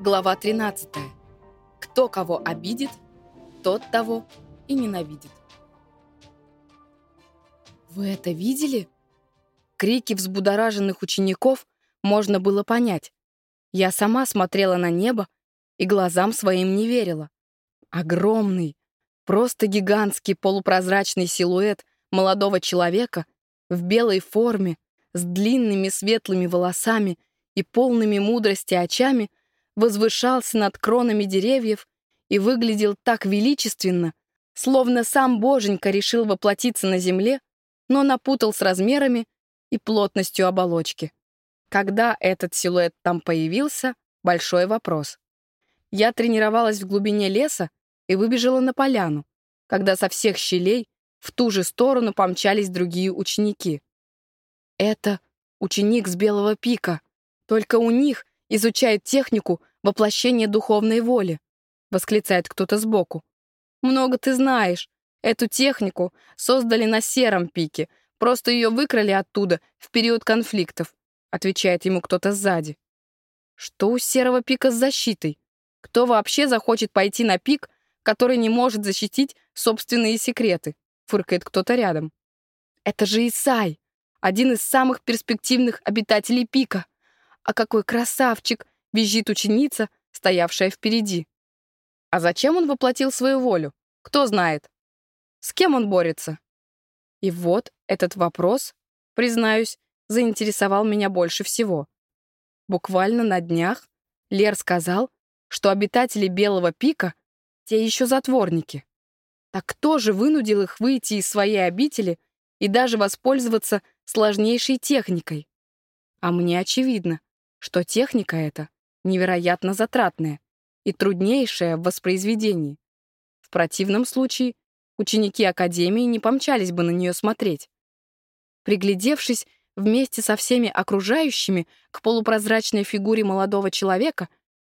Глава 13. Кто кого обидит, тот того и ненавидит. Вы это видели? Крики взбудораженных учеников можно было понять. Я сама смотрела на небо и глазам своим не верила. Огромный, просто гигантский полупрозрачный силуэт молодого человека в белой форме, с длинными светлыми волосами и полными мудрости очами возвышался над кронами деревьев и выглядел так величественно, словно сам Боженька решил воплотиться на земле, но напутал с размерами и плотностью оболочки. Когда этот силуэт там появился — большой вопрос. Я тренировалась в глубине леса и выбежала на поляну, когда со всех щелей в ту же сторону помчались другие ученики. Это ученик с Белого пика. Только у них изучают технику воплощения духовной воли, восклицает кто-то сбоку. Много ты знаешь. Эту технику создали на сером пике, просто ее выкрали оттуда в период конфликтов, отвечает ему кто-то сзади. Что у серого пика с защитой? Кто вообще захочет пойти на пик, который не может защитить собственные секреты? Фыркает кто-то рядом. Это же Исай один из самых перспективных обитателей пика. А какой красавчик, визжит ученица, стоявшая впереди. А зачем он воплотил свою волю? Кто знает? С кем он борется? И вот этот вопрос, признаюсь, заинтересовал меня больше всего. Буквально на днях Лер сказал, что обитатели Белого пика — те еще затворники. Так кто же вынудил их выйти из своей обители и даже воспользоваться сложнейшей техникой. А мне очевидно, что техника эта невероятно затратная и труднейшая в воспроизведении. В противном случае ученики Академии не помчались бы на нее смотреть. Приглядевшись вместе со всеми окружающими к полупрозрачной фигуре молодого человека,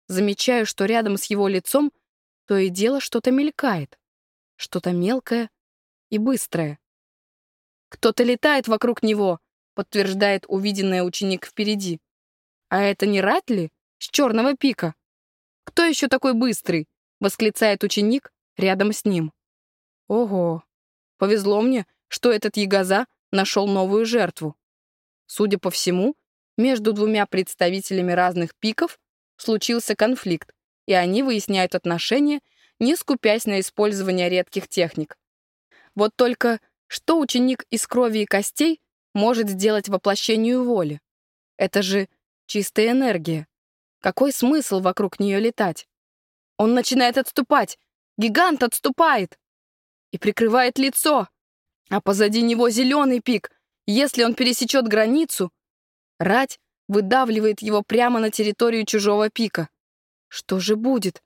замечаю, что рядом с его лицом то и дело что-то мелькает, что-то мелкое и быстрое. Кто-то летает вокруг него, подтверждает увиденный ученик впереди. А это не Ратли с черного пика? Кто еще такой быстрый? Восклицает ученик рядом с ним. Ого, повезло мне, что этот ягоза нашел новую жертву. Судя по всему, между двумя представителями разных пиков случился конфликт, и они выясняют отношения, не скупясь на использование редких техник. Вот только что ученик из крови и костей может сделать воплощению воли? Это же чистая энергия. Какой смысл вокруг нее летать? Он начинает отступать. Гигант отступает. И прикрывает лицо. А позади него зеленый пик. Если он пересечет границу, рать выдавливает его прямо на территорию чужого пика. Что же будет?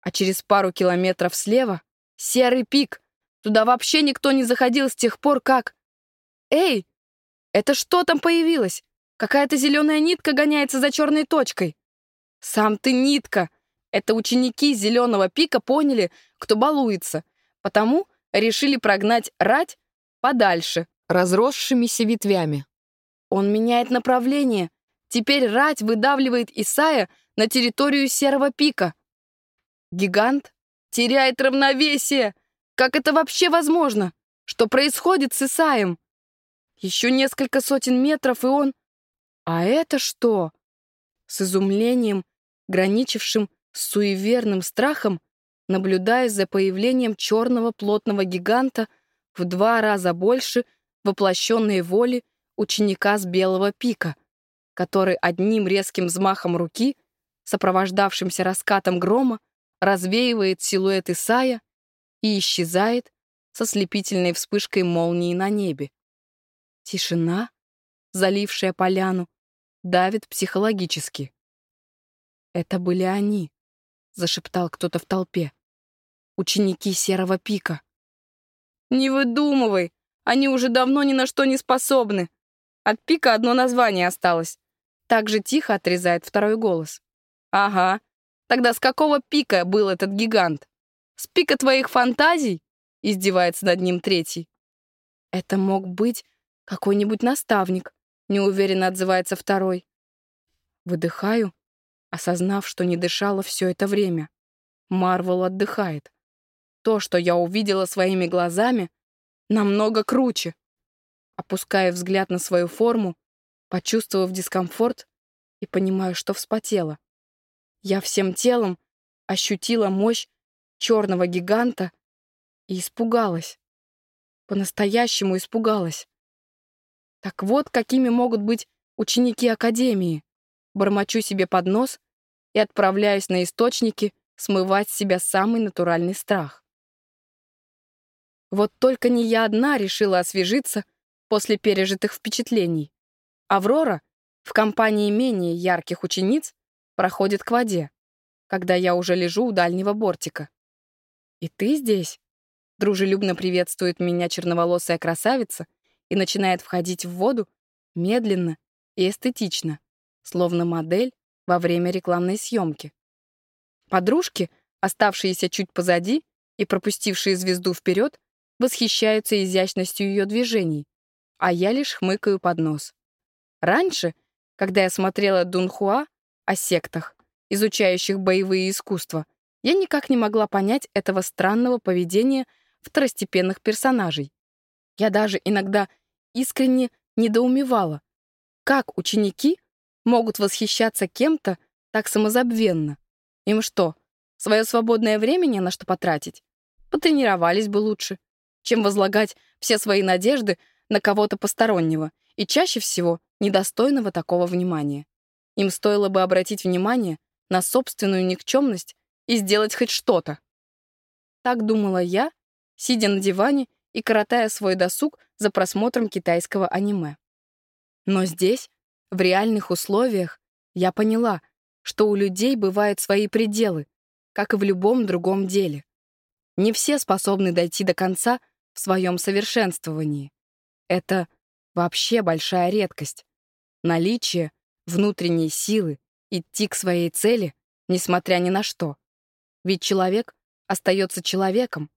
А через пару километров слева — серый пик, Туда вообще никто не заходил с тех пор, как... Эй, это что там появилось? Какая-то зеленая нитка гоняется за черной точкой. Сам ты нитка. Это ученики зеленого пика поняли, кто балуется, потому решили прогнать рать подальше, разросшимися ветвями. Он меняет направление. Теперь рать выдавливает Исая на территорию серого пика. Гигант теряет равновесие. Как это вообще возможно? Что происходит с Исаем? Еще несколько сотен метров, и он... А это что? С изумлением, граничившим с суеверным страхом, наблюдая за появлением черного плотного гиганта в два раза больше воплощенной воли ученика с белого пика, который одним резким взмахом руки, сопровождавшимся раскатом грома, развеивает силуэт Исая и исчезает со слепительной вспышкой молнии на небе. Тишина, залившая поляну, давит психологически. «Это были они», — зашептал кто-то в толпе. «Ученики Серого Пика». «Не выдумывай! Они уже давно ни на что не способны. От Пика одно название осталось». Так же тихо отрезает второй голос. «Ага. Тогда с какого пика был этот гигант?» С пика твоих фантазий?» — издевается над ним третий. «Это мог быть какой-нибудь наставник», — неуверенно отзывается второй. Выдыхаю, осознав, что не дышала все это время. Марвел отдыхает. То, что я увидела своими глазами, намного круче. Опуская взгляд на свою форму, почувствовав дискомфорт и понимаю, что вспотела. Я всем телом ощутила мощь черного гиганта и испугалась. По-настоящему испугалась. Так вот, какими могут быть ученики Академии. Бормочу себе под нос и отправляюсь на источники смывать с себя самый натуральный страх. Вот только не я одна решила освежиться после пережитых впечатлений. Аврора в компании менее ярких учениц проходит к воде, когда я уже лежу у дальнего бортика. «И ты здесь?» Дружелюбно приветствует меня черноволосая красавица и начинает входить в воду медленно и эстетично, словно модель во время рекламной съемки. Подружки, оставшиеся чуть позади и пропустившие звезду вперед, восхищаются изящностью ее движений, а я лишь хмыкаю под нос. Раньше, когда я смотрела Дунхуа о сектах, изучающих боевые искусства, я никак не могла понять этого странного поведения второстепенных персонажей. Я даже иногда искренне недоумевала, как ученики могут восхищаться кем-то так самозабвенно. Им что, свое свободное время не на что потратить? Потренировались бы лучше, чем возлагать все свои надежды на кого-то постороннего и чаще всего недостойного такого внимания. Им стоило бы обратить внимание на собственную никчемность и сделать хоть что-то. Так думала я, сидя на диване и коротая свой досуг за просмотром китайского аниме. Но здесь, в реальных условиях, я поняла, что у людей бывают свои пределы, как и в любом другом деле. Не все способны дойти до конца в своем совершенствовании. Это вообще большая редкость. Наличие внутренней силы идти к своей цели, несмотря ни на что. Ведь человек остается человеком,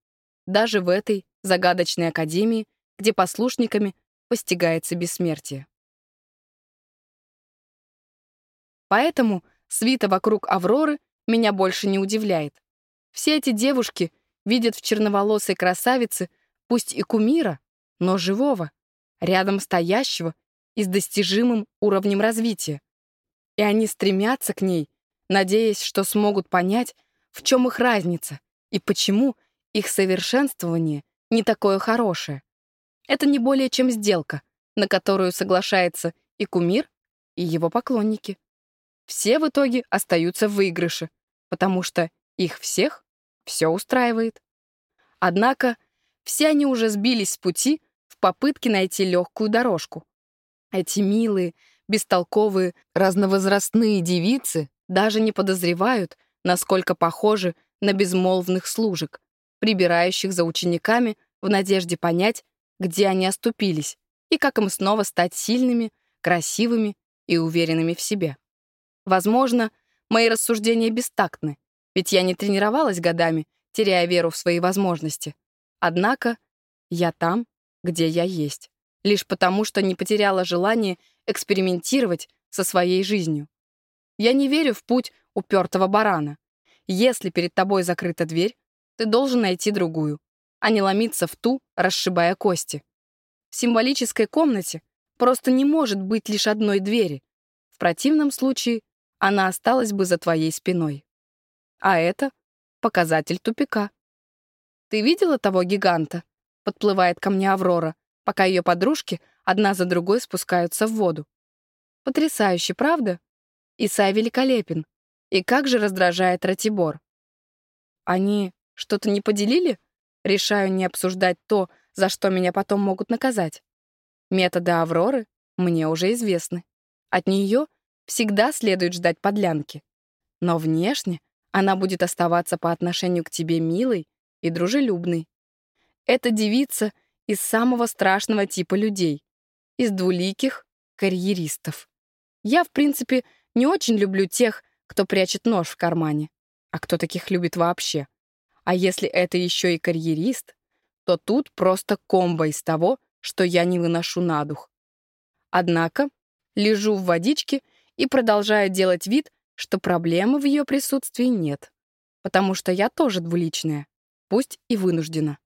даже в этой загадочной академии, где послушниками постигается бессмертие. Поэтому свита вокруг Авроры меня больше не удивляет. Все эти девушки видят в черноволосой красавице пусть и кумира, но живого, рядом стоящего и с достижимым уровнем развития. И они стремятся к ней, надеясь, что смогут понять, в чем их разница и почему их совершенствование не такое хорошее. Это не более чем сделка, на которую соглашается и кумир, и его поклонники. Все в итоге остаются в выигрыше, потому что их всех все устраивает. Однако все они уже сбились с пути в попытке найти легкую дорожку. Эти милые, бестолковые, разновозрастные девицы даже не подозревают, насколько похожи на безмолвных служек, прибирающих за учениками в надежде понять, где они оступились и как им снова стать сильными, красивыми и уверенными в себе. Возможно, мои рассуждения бестактны, ведь я не тренировалась годами, теряя веру в свои возможности. Однако я там, где я есть, лишь потому, что не потеряла желание экспериментировать со своей жизнью. Я не верю в путь упертого барана. Если перед тобой закрыта дверь, ты должен найти другую, а не ломиться в ту, расшибая кости. В символической комнате просто не может быть лишь одной двери. В противном случае она осталась бы за твоей спиной. А это показатель тупика. «Ты видела того гиганта?» — подплывает ко мне Аврора, пока ее подружки одна за другой спускаются в воду. Потрясающе, правда? Исай великолепен. И как же раздражает Ратибор. Они что-то не поделили? Решаю не обсуждать то, за что меня потом могут наказать. Методы Авроры мне уже известны. От нее всегда следует ждать подлянки. Но внешне она будет оставаться по отношению к тебе милой и дружелюбной. Это девица из самого страшного типа людей, из двуликих карьеристов. Я, в принципе, не очень люблю тех, кто прячет нож в кармане, а кто таких любит вообще. А если это еще и карьерист, то тут просто комбо из того, что я не выношу на дух. Однако лежу в водичке и продолжаю делать вид, что проблемы в ее присутствии нет, потому что я тоже двуличная, пусть и вынуждена.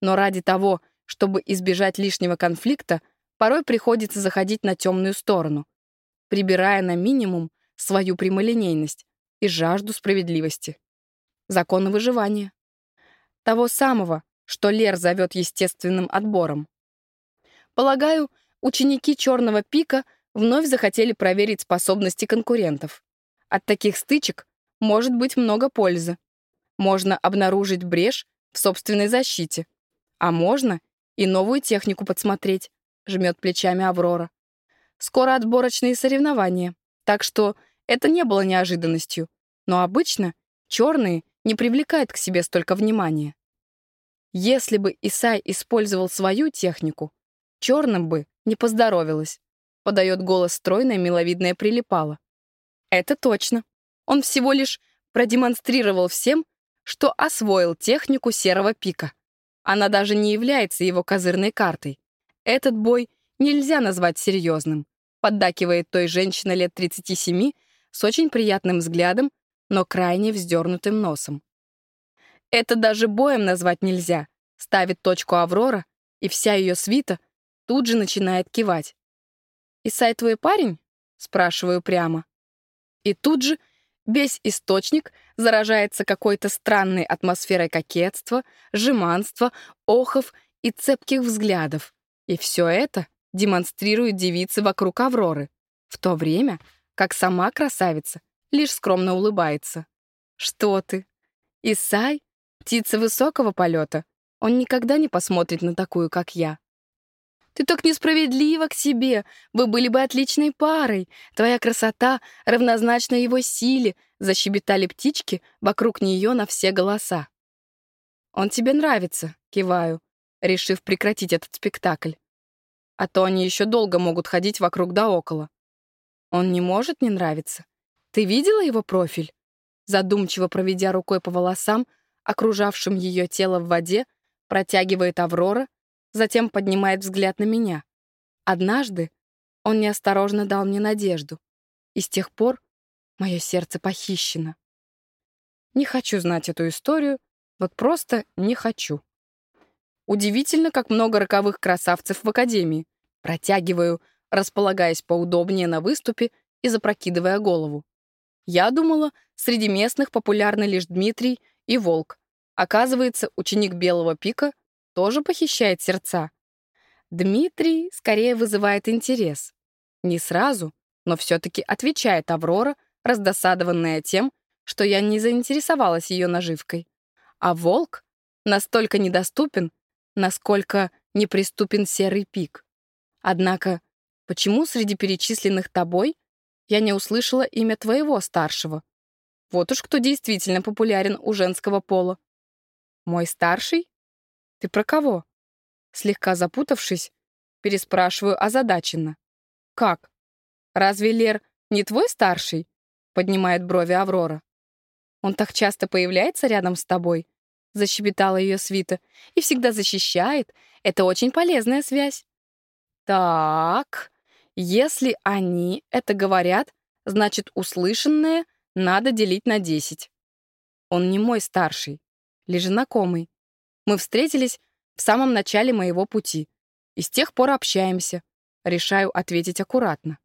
Но ради того, чтобы избежать лишнего конфликта, порой приходится заходить на темную сторону, прибирая на минимум свою прямолинейность и жажду справедливости. Законы выживания. Того самого, что Лер зовет естественным отбором. Полагаю, ученики «Черного пика» вновь захотели проверить способности конкурентов. От таких стычек может быть много пользы. Можно обнаружить брешь в собственной защите, а можно и новую технику подсмотреть, жмет плечами Аврора. Скоро отборочные соревнования, так что это не было неожиданностью, но обычно черные не привлекают к себе столько внимания. Если бы Исай использовал свою технику, черным бы не поздоровилось, подает голос стройная миловидная прилипала. Это точно. Он всего лишь продемонстрировал всем, что освоил технику серого пика. Она даже не является его козырной картой. Этот бой нельзя назвать серьезным, поддакивает той женщина лет 37 с очень приятным взглядом, но крайне вздернутым носом. Это даже боем назвать нельзя. Ставит точку Аврора, и вся ее свита тут же начинает кивать. «Исай твой парень?» — спрашиваю прямо. И тут же весь источник заражается какой-то странной атмосферой кокетства, жеманства, охов и цепких взглядов. И все это демонстрируют девицы вокруг Авроры, в то время как сама красавица лишь скромно улыбается. «Что ты? Исай? Птица высокого полета? Он никогда не посмотрит на такую, как я». «Ты так несправедлива к себе. Вы были бы отличной парой. Твоя красота равнозначна его силе», — защебетали птички вокруг нее на все голоса. «Он тебе нравится», — киваю, решив прекратить этот спектакль. А то они еще долго могут ходить вокруг да около. Он не может не нравиться. Ты видела его профиль? Задумчиво проведя рукой по волосам, окружавшим ее тело в воде, протягивает Аврора, затем поднимает взгляд на меня. Однажды он неосторожно дал мне надежду, и с тех пор мое сердце похищено. Не хочу знать эту историю, вот просто не хочу. Удивительно, как много роковых красавцев в Академии. Протягиваю располагаясь поудобнее на выступе и запрокидывая голову. Я думала, среди местных популярны лишь Дмитрий и Волк. Оказывается, ученик Белого пика тоже похищает сердца. Дмитрий скорее вызывает интерес. Не сразу, но все-таки отвечает Аврора, раздосадованная тем, что я не заинтересовалась ее наживкой. А волк настолько недоступен, насколько неприступен серый пик. Однако Почему среди перечисленных тобой я не услышала имя твоего старшего? Вот уж кто действительно популярен у женского пола. Мой старший? Ты про кого? Слегка запутавшись, переспрашиваю озадаченно. Как? Разве Лер не твой старший? Поднимает брови Аврора. Он так часто появляется рядом с тобой, защебетала ее свита, и всегда защищает. Это очень полезная связь. Так, если они это говорят, значит, услышанное надо делить на 10. Он не мой старший, лишь знакомый. Мы встретились в самом начале моего пути и с тех пор общаемся. Решаю ответить аккуратно.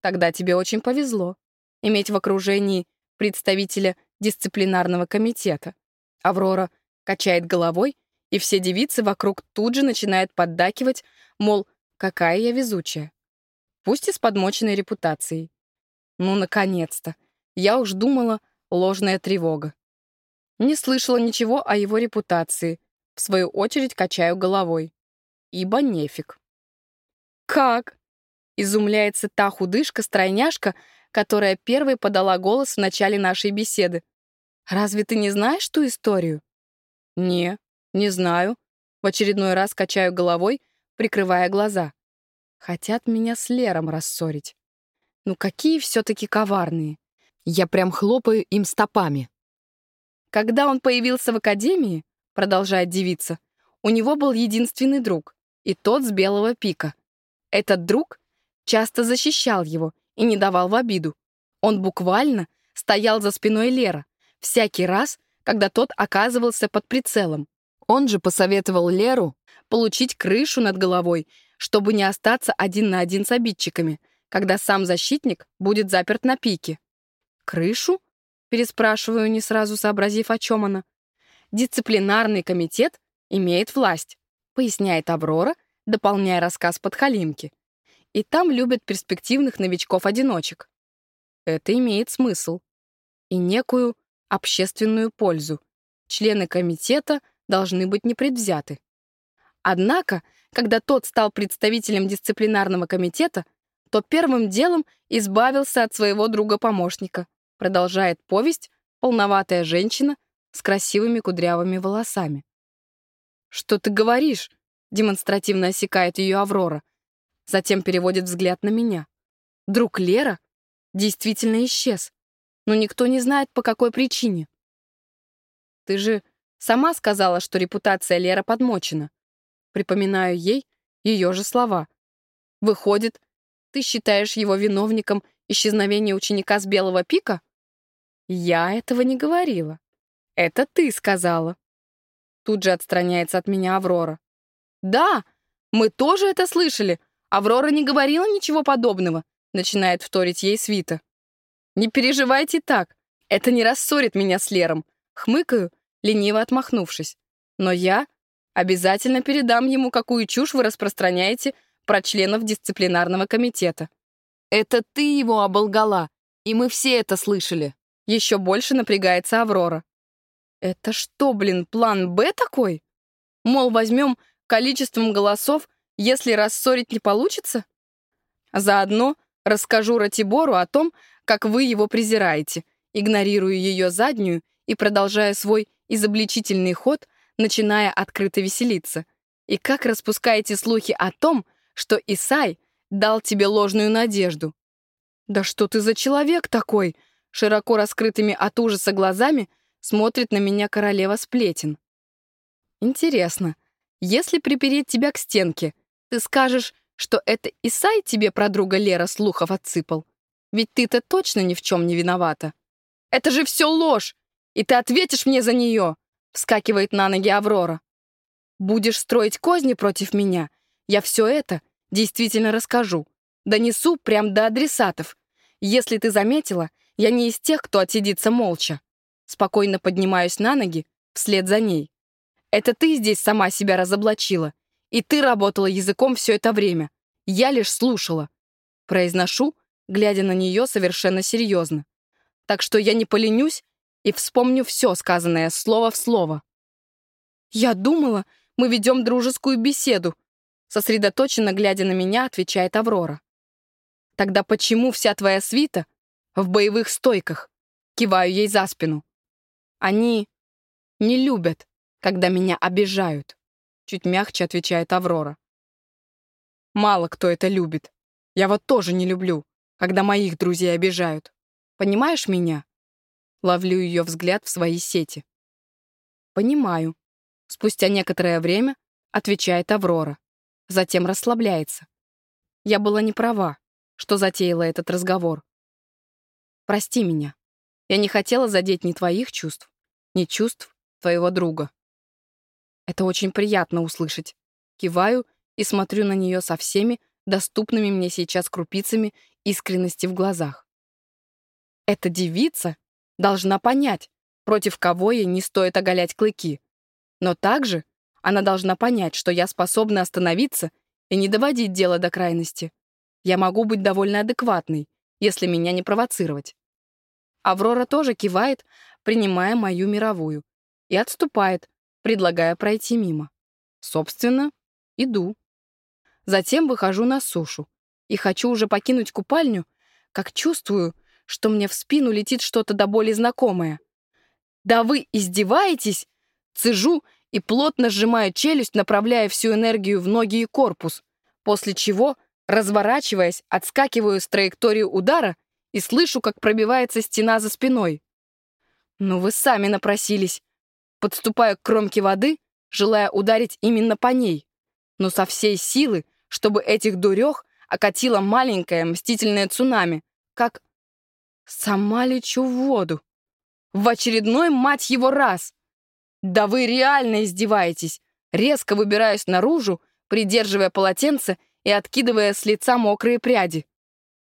Тогда тебе очень повезло иметь в окружении представителя дисциплинарного комитета. Аврора качает головой, и все девицы вокруг тут же начинают поддакивать, мол, какая я везучая пусть и с подмоченной репутацией. Ну, наконец-то. Я уж думала, ложная тревога. Не слышала ничего о его репутации. В свою очередь качаю головой. Ибо нефиг. «Как?» — изумляется та худышка-стройняшка, которая первой подала голос в начале нашей беседы. «Разве ты не знаешь ту историю?» «Не, не знаю». В очередной раз качаю головой, прикрывая глаза. Хотят меня с Лером рассорить. Ну какие все-таки коварные. Я прям хлопаю им стопами. Когда он появился в академии, продолжает девица, у него был единственный друг, и тот с белого пика. Этот друг часто защищал его и не давал в обиду. Он буквально стоял за спиной Лера, всякий раз, когда тот оказывался под прицелом. Он же посоветовал Леру получить крышу над головой, чтобы не остаться один на один с обидчиками, когда сам защитник будет заперт на пике. «Крышу?» — переспрашиваю, не сразу сообразив, о чем она. «Дисциплинарный комитет имеет власть», — поясняет Аврора, дополняя рассказ подхалимки. «И там любят перспективных новичков-одиночек. Это имеет смысл. И некую общественную пользу. Члены комитета должны быть непредвзяты. Однако, когда тот стал представителем дисциплинарного комитета, то первым делом избавился от своего друга-помощника, продолжает повесть полноватая женщина с красивыми кудрявыми волосами. «Что ты говоришь?» — демонстративно осекает ее Аврора. Затем переводит взгляд на меня. Друг Лера действительно исчез, но никто не знает, по какой причине. «Ты же сама сказала, что репутация Лера подмочена». Припоминаю ей ее же слова. «Выходит, ты считаешь его виновником исчезновения ученика с Белого пика?» «Я этого не говорила. Это ты сказала». Тут же отстраняется от меня Аврора. «Да, мы тоже это слышали. Аврора не говорила ничего подобного», начинает вторить ей Свита. «Не переживайте так. Это не рассорит меня с Лером». Хмыкаю, лениво отмахнувшись. «Но я обязательно передам ему, какую чушь вы распространяете про членов дисциплинарного комитета. Это ты его оболгала, и мы все это слышали». Еще больше напрягается Аврора. Это что, блин, план «Б» такой? Мол, возьмем количеством голосов, если рассорить не получится? Заодно расскажу Ратибору о том, как вы его презираете, игнорируя ее заднюю и продолжая свой изобличительный ход, начиная открыто веселиться. И как распускаете слухи о том, что Исай дал тебе ложную надежду. «Да что ты за человек такой?» Широко раскрытыми от ужаса глазами смотрит на меня королева сплетен. Интересно, если припереть тебя к стенке, ты скажешь, что это Исай тебе про друга Лера слухов отсыпал? Ведь ты-то точно ни в чем не виновата. Это же все ложь, и ты ответишь мне за нее, вскакивает на ноги Аврора. Будешь строить козни против меня, я все это действительно расскажу. Донесу прям до адресатов. Если ты заметила, я не из тех, кто отсидится молча. Спокойно поднимаюсь на ноги, вслед за ней. Это ты здесь сама себя разоблачила. И ты работала языком все это время. Я лишь слушала. Произношу, глядя на нее совершенно серьезно. Так что я не поленюсь и вспомню все сказанное слово в слово. «Я думала, мы ведем дружескую беседу», сосредоточенно глядя на меня, отвечает Аврора. «Тогда почему вся твоя свита в боевых стойках. Киваю ей за спину. Они не любят, когда меня обижают. Чуть мягче отвечает Аврора. Мало кто это любит. Я вот тоже не люблю, когда моих друзей обижают. Понимаешь меня? Ловлю ее взгляд в свои сети. Понимаю. Спустя некоторое время отвечает Аврора. Затем расслабляется. Я была не права, что затеяла этот разговор. Прости меня. Я не хотела задеть ни твоих чувств, ни чувств твоего друга. Это очень приятно услышать. Киваю и смотрю на нее со всеми доступными мне сейчас крупицами искренности в глазах. Эта девица должна понять, против кого ей не стоит оголять клыки. Но также она должна понять, что я способна остановиться и не доводить дело до крайности. Я могу быть довольно адекватной, если меня не провоцировать. Аврора тоже кивает, принимая мою мировую, и отступает, предлагая пройти мимо. Собственно, иду. Затем выхожу на сушу и хочу уже покинуть купальню, как чувствую, что мне в спину летит что-то до боли знакомое. «Да вы издеваетесь?» Цежу и плотно сжимаю челюсть, направляя всю энергию в ноги и корпус, после чего, разворачиваясь, отскакиваю с траектории удара и слышу, как пробивается стена за спиной. «Ну вы сами напросились!» Подступаю к кромке воды, желая ударить именно по ней, но со всей силы, чтобы этих дурех окатило маленькое мстительное цунами, как... Сама лечу в воду. В очередной, мать его, раз. Да вы реально издеваетесь. Резко выбираюсь наружу, придерживая полотенце и откидывая с лица мокрые пряди.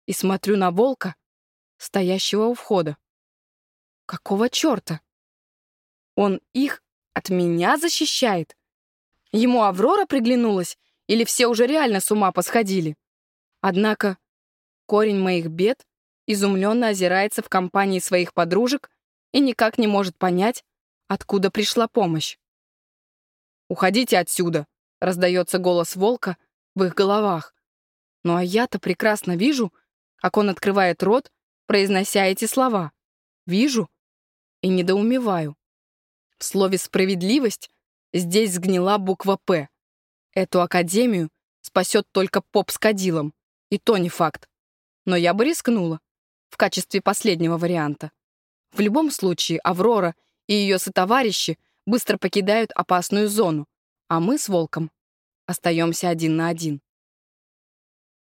И смотрю на волка, стоящего у входа. Какого черта? Он их от меня защищает? Ему Аврора приглянулась, или все уже реально с ума посходили? Однако корень моих бед изумленно озирается в компании своих подружек и никак не может понять, откуда пришла помощь. «Уходите отсюда!» — раздается голос волка в их головах. Ну а я-то прекрасно вижу, как он открывает рот, произнося эти слова. Вижу и недоумеваю. В слове «справедливость» здесь сгнила буква «П». Эту академию спасет только поп с кадилом, и то не факт. Но я бы рискнула в качестве последнего варианта. В любом случае, Аврора и ее сотоварищи быстро покидают опасную зону, а мы с Волком остаемся один на один.